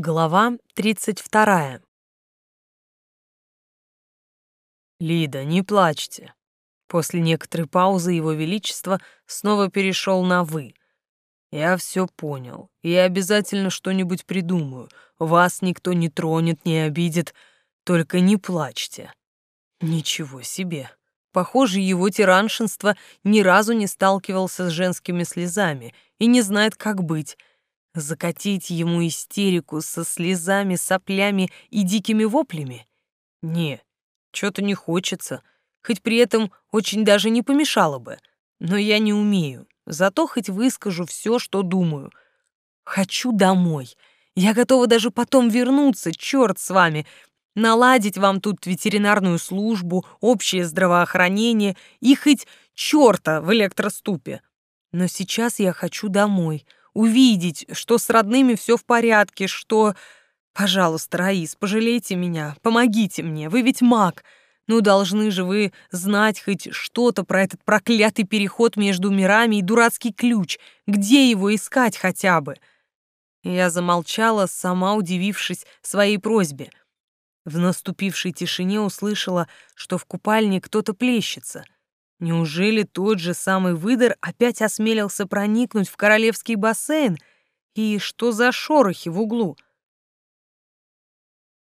Глава 32. «Лида, не плачьте». После некоторой паузы его величество снова перешел на «вы». «Я все понял, и обязательно что-нибудь придумаю. Вас никто не тронет, не обидит, только не плачьте». Ничего себе. Похоже, его тираншинство ни разу не сталкивался с женскими слезами и не знает, как быть — Закатить ему истерику со слезами, соплями и дикими воплями? Не, что-то не хочется, хоть при этом очень даже не помешало бы. Но я не умею, зато хоть выскажу все, что думаю. Хочу домой. Я готова даже потом вернуться, черт с вами, наладить вам тут ветеринарную службу, общее здравоохранение и хоть черта в электроступе. Но сейчас я хочу домой — увидеть, что с родными все в порядке, что... Пожалуйста, Раис, пожалейте меня, помогите мне, вы ведь маг. Ну, должны же вы знать хоть что-то про этот проклятый переход между мирами и дурацкий ключ. Где его искать хотя бы?» Я замолчала, сама удивившись своей просьбе. В наступившей тишине услышала, что в купальне кто-то плещется — Неужели тот же самый выдор опять осмелился проникнуть в королевский бассейн? И что за шорохи в углу?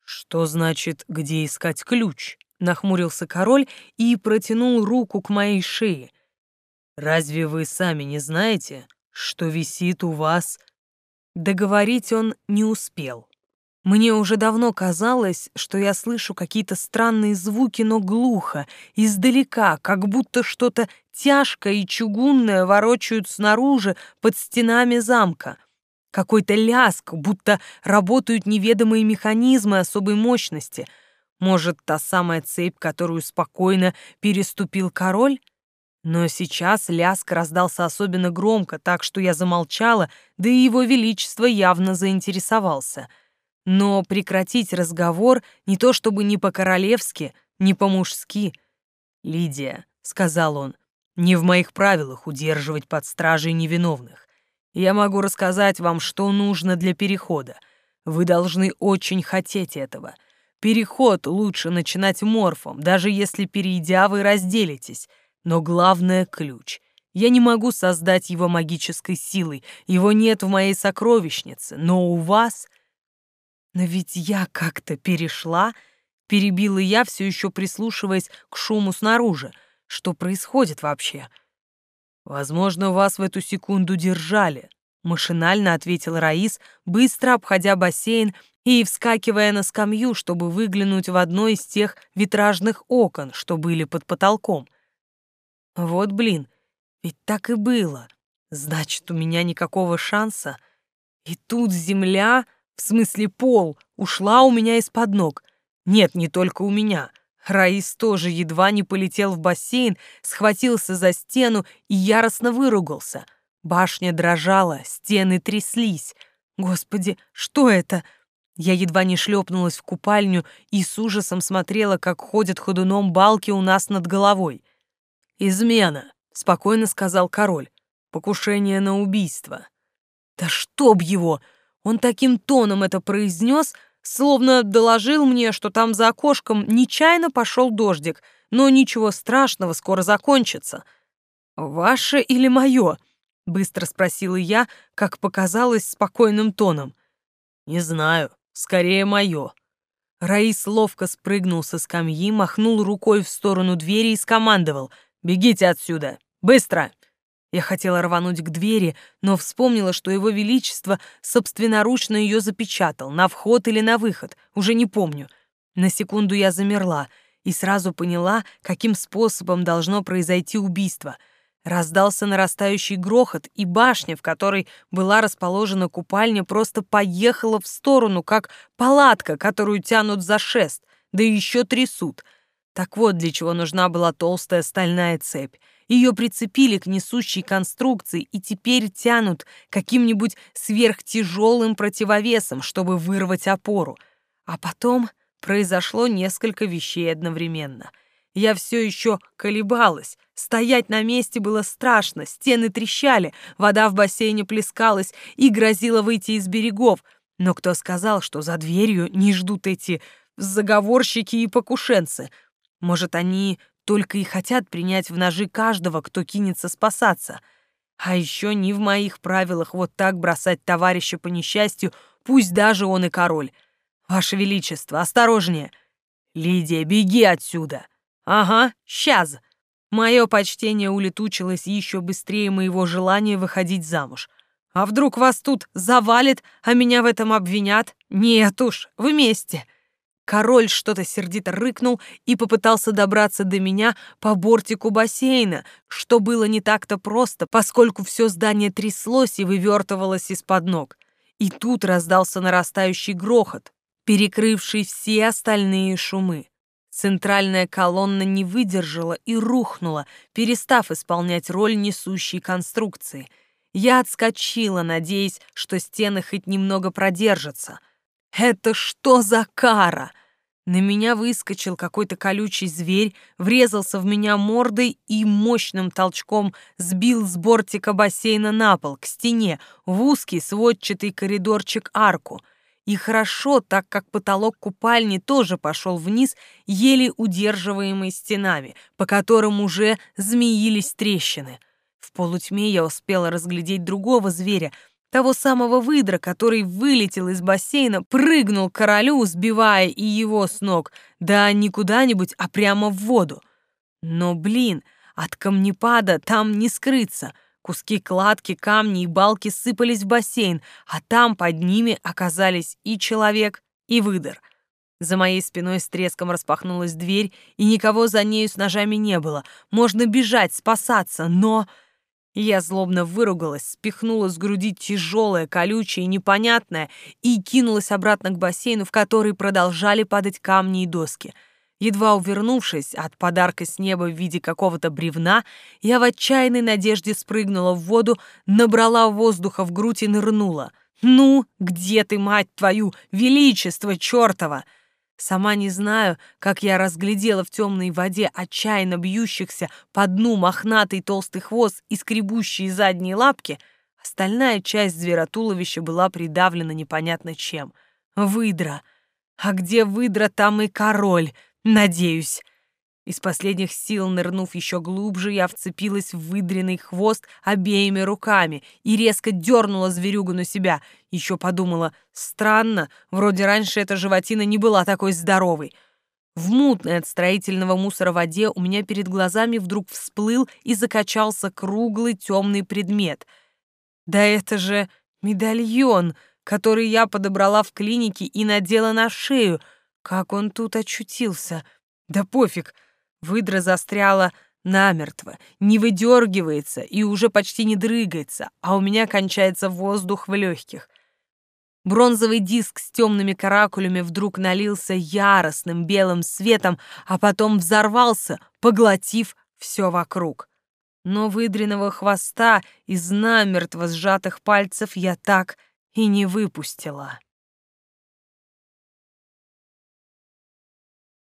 «Что значит, где искать ключ?» — нахмурился король и протянул руку к моей шее. «Разве вы сами не знаете, что висит у вас...» Договорить он не успел. Мне уже давно казалось, что я слышу какие-то странные звуки, но глухо, издалека, как будто что-то тяжкое и чугунное ворочают снаружи под стенами замка. Какой-то ляск, будто работают неведомые механизмы особой мощности. Может, та самая цепь, которую спокойно переступил король? Но сейчас ляск раздался особенно громко, так что я замолчала, да и его величество явно заинтересовался — но прекратить разговор не то чтобы не по-королевски, не по-мужски. «Лидия», — сказал он, — «не в моих правилах удерживать под стражей невиновных. Я могу рассказать вам, что нужно для перехода. Вы должны очень хотеть этого. Переход лучше начинать морфом, даже если, перейдя, вы разделитесь. Но главное — ключ. Я не могу создать его магической силой, его нет в моей сокровищнице, но у вас но ведь я как-то перешла, перебила я, все еще прислушиваясь к шуму снаружи. Что происходит вообще? Возможно, вас в эту секунду держали, машинально ответил Раис, быстро обходя бассейн и вскакивая на скамью, чтобы выглянуть в одно из тех витражных окон, что были под потолком. Вот блин, ведь так и было. Значит, у меня никакого шанса. И тут земля в смысле пол, ушла у меня из-под ног. Нет, не только у меня. Раис тоже едва не полетел в бассейн, схватился за стену и яростно выругался. Башня дрожала, стены тряслись. Господи, что это? Я едва не шлепнулась в купальню и с ужасом смотрела, как ходят ходуном балки у нас над головой. «Измена», — спокойно сказал король. «Покушение на убийство». «Да чтоб его!» Он таким тоном это произнес, словно доложил мне, что там за окошком нечаянно пошел дождик, но ничего страшного, скоро закончится. «Ваше или мое?» — быстро спросила я, как показалось, спокойным тоном. «Не знаю, скорее мое». Раис ловко спрыгнул со скамьи, махнул рукой в сторону двери и скомандовал «Бегите отсюда! Быстро!» Я хотела рвануть к двери, но вспомнила, что его величество собственноручно ее запечатал, на вход или на выход, уже не помню. На секунду я замерла и сразу поняла, каким способом должно произойти убийство. Раздался нарастающий грохот, и башня, в которой была расположена купальня, просто поехала в сторону, как палатка, которую тянут за шест, да еще трясут. Так вот, для чего нужна была толстая стальная цепь. Ее прицепили к несущей конструкции и теперь тянут каким-нибудь сверхтяжелым противовесом, чтобы вырвать опору. А потом произошло несколько вещей одновременно. Я все еще колебалась. Стоять на месте было страшно, стены трещали, вода в бассейне плескалась и грозила выйти из берегов. Но кто сказал, что за дверью не ждут эти заговорщики и покушенцы? Может, они только и хотят принять в ножи каждого, кто кинется спасаться? А еще не в моих правилах вот так бросать товарища по несчастью, пусть даже он и король. Ваше Величество, осторожнее! Лидия, беги отсюда! Ага, сейчас! Мое почтение улетучилось еще быстрее моего желания выходить замуж. А вдруг вас тут завалит, а меня в этом обвинят? Нет уж, вместе. Король что-то сердито рыкнул и попытался добраться до меня по бортику бассейна, что было не так-то просто, поскольку все здание тряслось и вывертывалось из-под ног. И тут раздался нарастающий грохот, перекрывший все остальные шумы. Центральная колонна не выдержала и рухнула, перестав исполнять роль несущей конструкции. Я отскочила, надеясь, что стены хоть немного продержатся. Это что за кара? На меня выскочил какой-то колючий зверь, врезался в меня мордой и мощным толчком сбил с бортика бассейна на пол, к стене, в узкий сводчатый коридорчик-арку — и хорошо, так как потолок купальни тоже пошел вниз, еле удерживаемый стенами, по которым уже змеились трещины. В полутьме я успела разглядеть другого зверя, того самого выдра, который вылетел из бассейна, прыгнул к королю, сбивая и его с ног, да не куда-нибудь, а прямо в воду. Но, блин, от камнепада там не скрыться — Куски кладки, камни и балки сыпались в бассейн, а там под ними оказались и человек, и выдор. За моей спиной с треском распахнулась дверь, и никого за нею с ножами не было. Можно бежать, спасаться, но... Я злобно выругалась, спихнула с груди тяжелое, колючее и непонятное и кинулась обратно к бассейну, в который продолжали падать камни и доски — Едва увернувшись от подарка с неба в виде какого-то бревна, я в отчаянной надежде спрыгнула в воду, набрала воздуха в грудь и нырнула. «Ну, где ты, мать твою, величество чертова!» Сама не знаю, как я разглядела в темной воде отчаянно бьющихся по дну мохнатый толстый хвост и скребущие задние лапки. Остальная часть зверотуловища была придавлена непонятно чем. Выдра. А где выдра, там и король. Надеюсь. Из последних сил, нырнув еще глубже, я вцепилась в выдренный хвост обеими руками и резко дернула зверюгу на себя. Еще подумала, странно, вроде раньше эта животина не была такой здоровой. В мутной от строительного мусора воде у меня перед глазами вдруг всплыл и закачался круглый темный предмет. Да это же медальон, который я подобрала в клинике и надела на шею — как он тут очутился? Да пофиг, выдра застряла намертво, не выдергивается и уже почти не дрыгается, а у меня кончается воздух в легких. Бронзовый диск с темными каракулями вдруг налился яростным белым светом, а потом взорвался, поглотив все вокруг. Но выдренного хвоста из намертво сжатых пальцев я так и не выпустила.